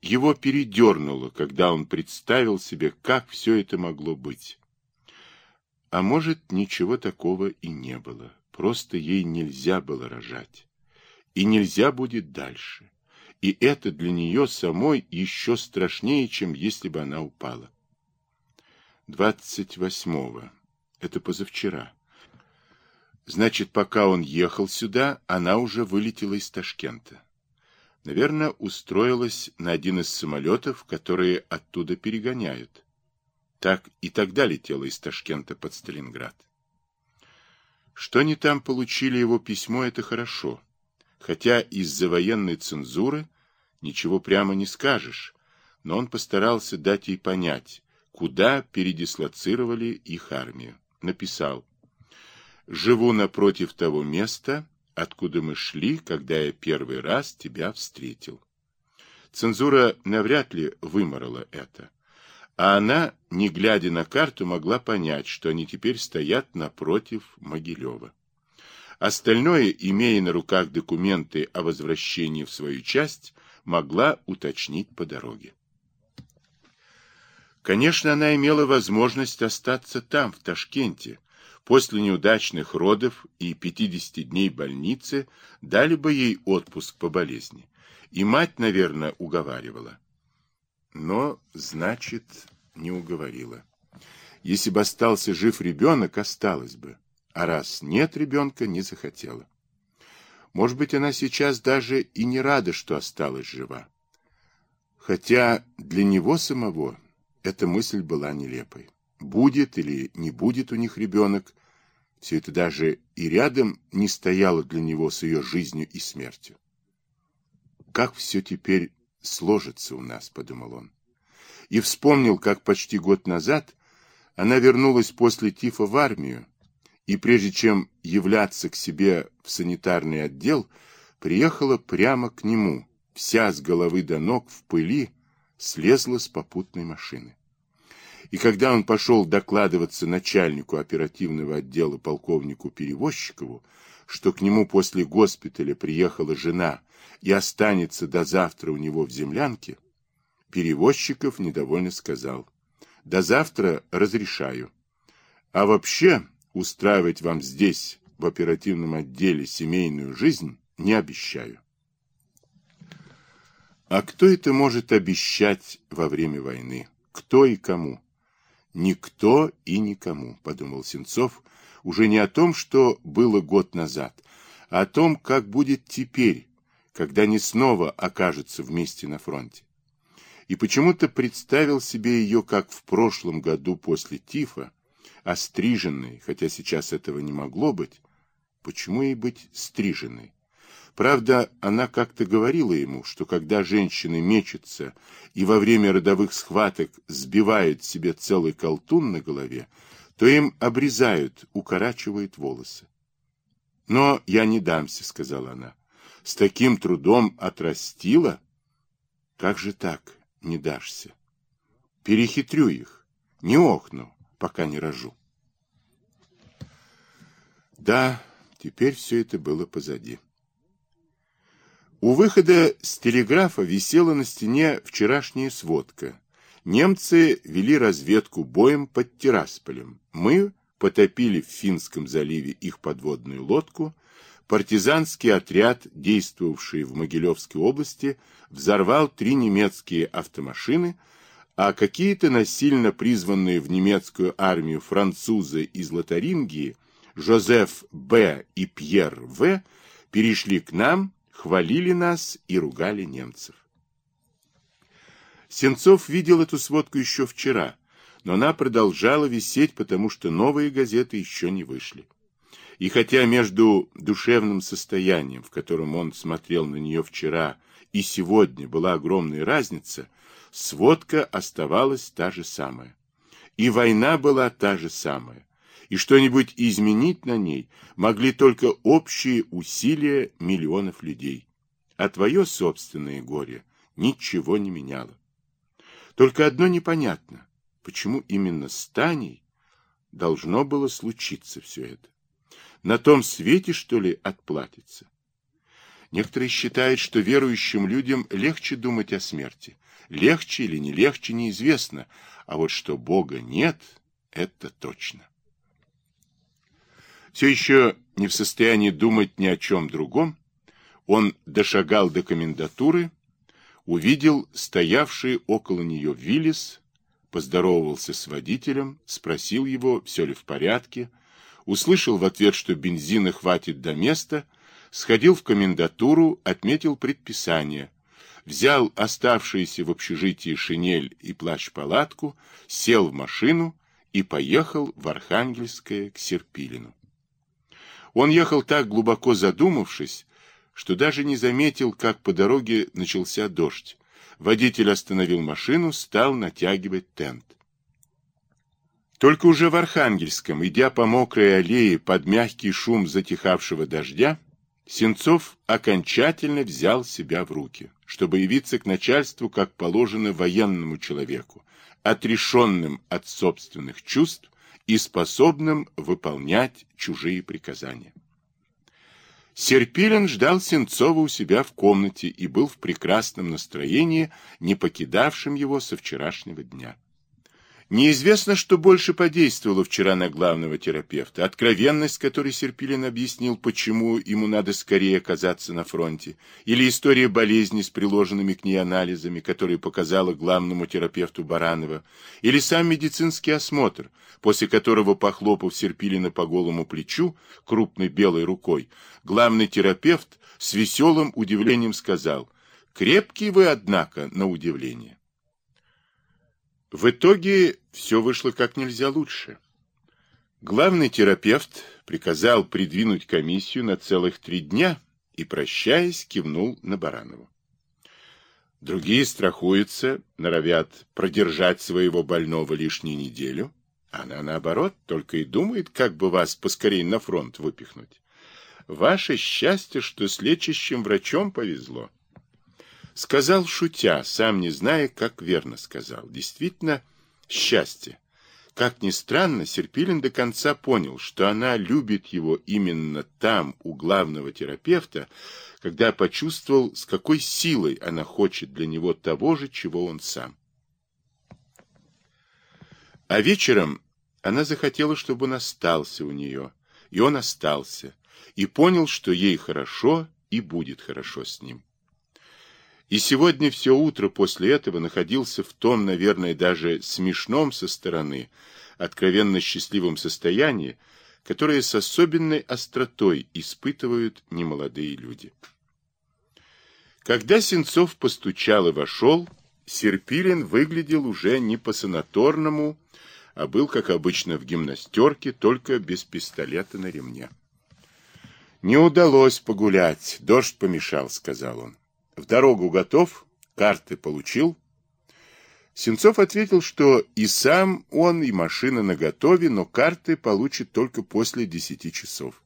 Его передернуло, когда он представил себе, как все это могло быть. А может, ничего такого и не было. Просто ей нельзя было рожать. И нельзя будет дальше. И это для нее самой еще страшнее, чем если бы она упала. Двадцать восьмого. Это позавчера. Значит, пока он ехал сюда, она уже вылетела из Ташкента. Наверное, устроилась на один из самолетов, которые оттуда перегоняют. Так и тогда летела из Ташкента под Сталинград. Что они там получили его письмо, это хорошо. Хотя из-за военной цензуры ничего прямо не скажешь, но он постарался дать ей понять, куда передислоцировали их армию. Написал, «Живу напротив того места, откуда мы шли, когда я первый раз тебя встретил». Цензура навряд ли выморала это. А она, не глядя на карту, могла понять, что они теперь стоят напротив Могилева. Остальное, имея на руках документы о возвращении в свою часть, могла уточнить по дороге. Конечно, она имела возможность остаться там, в Ташкенте. После неудачных родов и 50 дней больницы дали бы ей отпуск по болезни. И мать, наверное, уговаривала. Но, значит, не уговорила. Если бы остался жив ребенок, осталось бы. А раз нет ребенка, не захотела. Может быть, она сейчас даже и не рада, что осталась жива. Хотя для него самого эта мысль была нелепой. Будет или не будет у них ребенок, все это даже и рядом не стояло для него с ее жизнью и смертью. Как все теперь сложится у нас, подумал он. И вспомнил, как почти год назад она вернулась после тифа в армию, и прежде чем являться к себе в санитарный отдел, приехала прямо к нему, вся с головы до ног в пыли, слезла с попутной машины. И когда он пошел докладываться начальнику оперативного отдела полковнику Перевозчикову, что к нему после госпиталя приехала жена и останется до завтра у него в землянке, Перевозчиков недовольно сказал, «До завтра разрешаю. А вообще устраивать вам здесь, в оперативном отделе, семейную жизнь не обещаю». А кто это может обещать во время войны? Кто и кому? Никто и никому, подумал Сенцов, уже не о том, что было год назад, а о том, как будет теперь, когда они снова окажутся вместе на фронте. И почему-то представил себе ее, как в прошлом году после тифа, остриженной, хотя сейчас этого не могло быть. Почему ей быть стриженной? Правда, она как-то говорила ему, что когда женщины мечутся и во время родовых схваток сбивают себе целый колтун на голове, то им обрезают, укорачивают волосы. «Но я не дамся», — сказала она. «С таким трудом отрастила? Как же так не дашься? Перехитрю их, не охну, пока не рожу». Да, теперь все это было позади. У выхода с телеграфа висела на стене вчерашняя сводка. Немцы вели разведку боем под Тирасполем. Мы потопили в Финском заливе их подводную лодку. Партизанский отряд, действовавший в Могилевской области, взорвал три немецкие автомашины, а какие-то насильно призванные в немецкую армию французы из Лотарингии Жозеф Б. и Пьер В. перешли к нам хвалили нас и ругали немцев. Сенцов видел эту сводку еще вчера, но она продолжала висеть, потому что новые газеты еще не вышли. И хотя между душевным состоянием, в котором он смотрел на нее вчера, и сегодня была огромная разница, сводка оставалась та же самая. И война была та же самая и что-нибудь изменить на ней могли только общие усилия миллионов людей. А твое собственное горе ничего не меняло. Только одно непонятно, почему именно с Таней должно было случиться все это. На том свете, что ли, отплатится? Некоторые считают, что верующим людям легче думать о смерти. Легче или не легче, неизвестно. А вот что Бога нет, это точно. Все еще не в состоянии думать ни о чем другом, он дошагал до комендатуры, увидел стоявший около нее Виллис, поздоровался с водителем, спросил его, все ли в порядке, услышал в ответ, что бензина хватит до места, сходил в комендатуру, отметил предписание, взял оставшиеся в общежитии шинель и плащ-палатку, сел в машину и поехал в Архангельское к Серпилину. Он ехал так глубоко задумавшись, что даже не заметил, как по дороге начался дождь. Водитель остановил машину, стал натягивать тент. Только уже в Архангельском, идя по мокрой аллее под мягкий шум затихавшего дождя, Сенцов окончательно взял себя в руки, чтобы явиться к начальству как положено военному человеку, отрешенным от собственных чувств и способным выполнять чужие приказания. Серпилин ждал Сенцова у себя в комнате и был в прекрасном настроении, не покидавшем его со вчерашнего дня. Неизвестно, что больше подействовало вчера на главного терапевта. Откровенность, которой Серпилин объяснил, почему ему надо скорее оказаться на фронте, или история болезни с приложенными к ней анализами, которые показала главному терапевту Баранова, или сам медицинский осмотр, после которого, похлопав Серпилина по голому плечу крупной белой рукой, главный терапевт с веселым удивлением сказал «Крепкий вы, однако, на удивление». В итоге все вышло как нельзя лучше. Главный терапевт приказал придвинуть комиссию на целых три дня и, прощаясь, кивнул на Баранову. Другие страхуются, норовят продержать своего больного лишнюю неделю. Она, наоборот, только и думает, как бы вас поскорее на фронт выпихнуть. Ваше счастье, что с лечащим врачом повезло. Сказал шутя, сам не зная, как верно сказал. Действительно, счастье. Как ни странно, Серпилин до конца понял, что она любит его именно там, у главного терапевта, когда почувствовал, с какой силой она хочет для него того же, чего он сам. А вечером она захотела, чтобы он остался у нее, и он остался, и понял, что ей хорошо и будет хорошо с ним. И сегодня все утро после этого находился в том, наверное, даже смешном со стороны, откровенно счастливом состоянии, которое с особенной остротой испытывают немолодые люди. Когда Сенцов постучал и вошел, Серпилин выглядел уже не по-санаторному, а был, как обычно, в гимнастерке, только без пистолета на ремне. «Не удалось погулять, дождь помешал», — сказал он. В дорогу готов? Карты получил? Сенцов ответил, что и сам он, и машина наготове, но карты получит только после десяти часов.